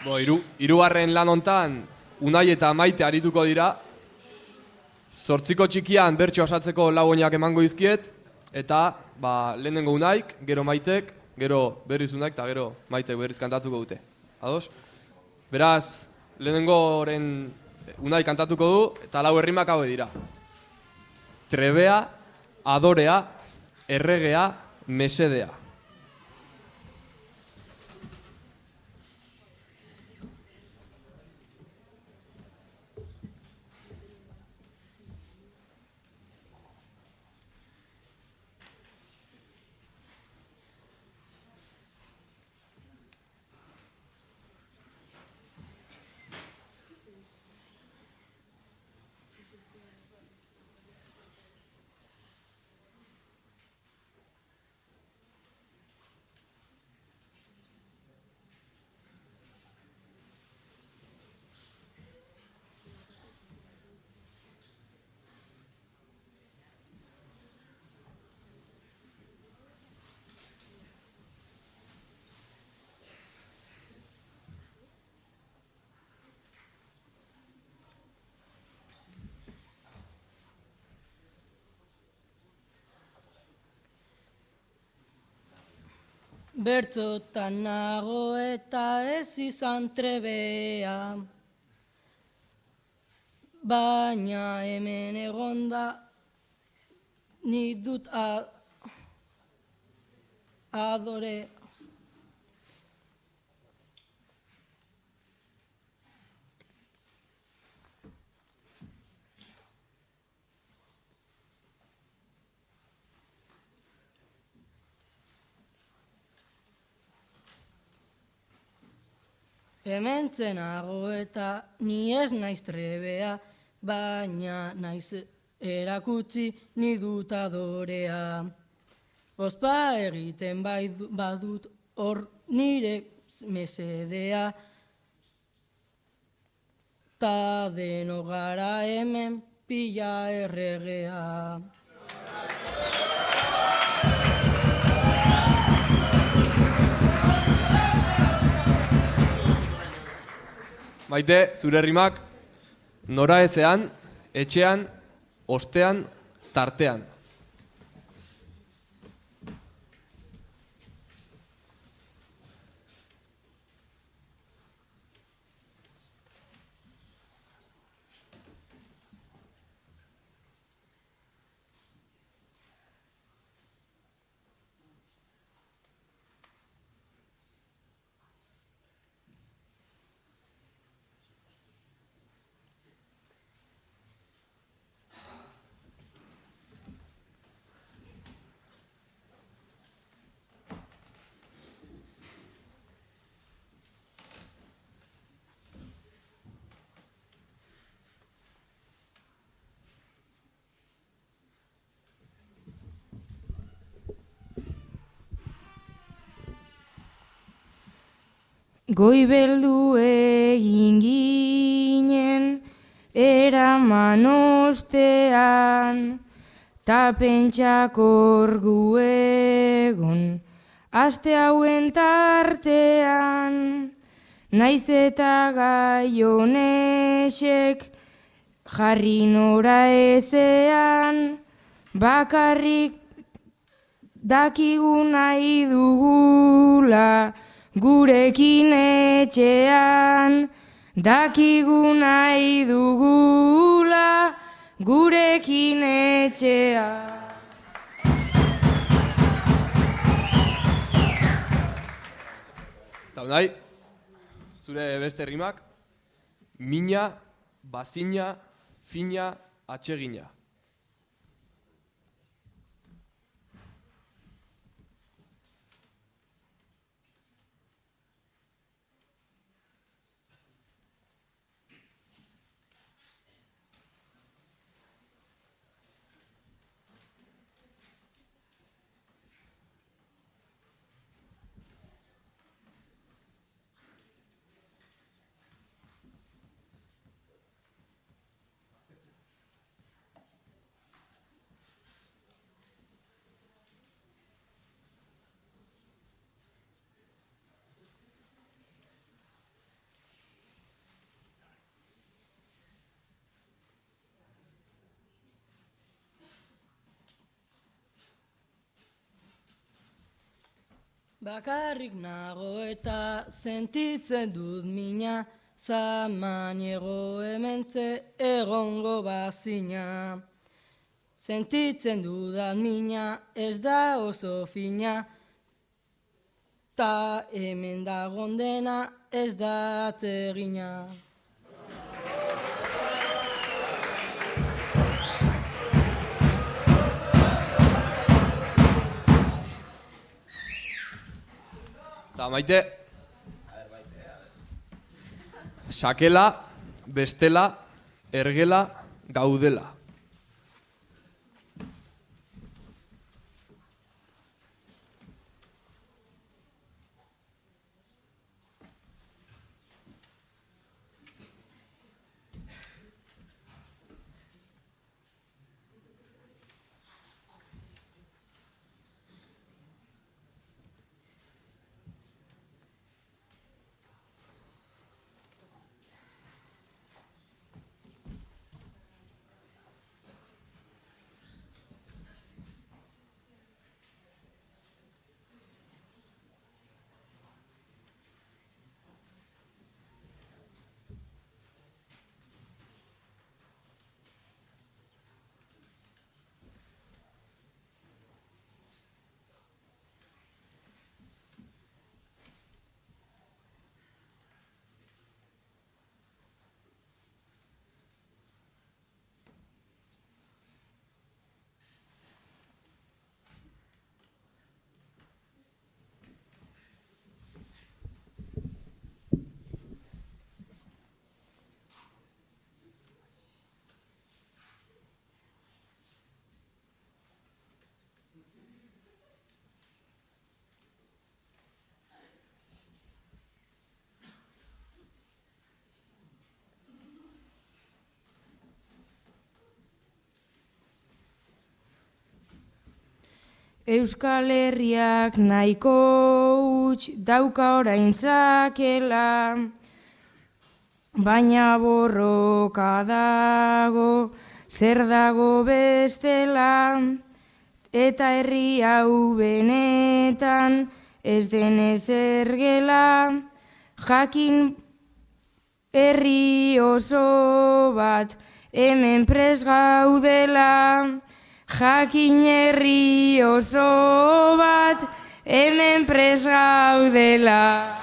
Bo, iru, irugarren lan hontan Unai eta Maite arituko dira. Zortziko txikian bertso osatzeko lau oinak emango izkiet, eta ba, lehenengo Unaik, gero Maitek, gero berriz Unaik, eta gero Maitek berriz kantatuko dute. Ados? Beraz, lehenengo oren Unai kantatuko du, eta lau herrimak hau dira. Trebea, adorea, erregea, mesedea. Bertzotan nago eta ez izan trebea, baina hemen egonda ni dut a, adore. Hemen zenago eta ni ez naiz trebea, baina naiz erakutsi ni dut adorea. Ospa egiten bai du- badut hor nire mesedea, ta deno gara hemen pila erregea. Maite, zure rimak, nora ezean, etxean, ostean, tartean. Goibeldu egin ginen eraman ostean, ta pentsakor gu egon, aste hauen tartean, naiz eta gai honesek jarri nora ezean, bakarrik dakigu nahi dugula, gurekin etxean, dakigu nahi dugula, gurekin etxean. Eta zure beste rimak, mina, bazina, fina, atsegina. Bakarrik nago eta sentitzen dut mina, zamaniego hementze egongo bazina. Sentitzen dudan mina ez da oso fina, ta hemen dagon dena ez da atzegina. Eta maite, sakela, bestela, ergela, gaudela. Euskal Herriak nahiko huts dauka orain zakela, baina borroka dago, zer dago bestela, eta herri hau benetan ez denez ergela, jakin herri oso bat hemen pres gaudela, jakin herri oso bat hemen pres gaudela.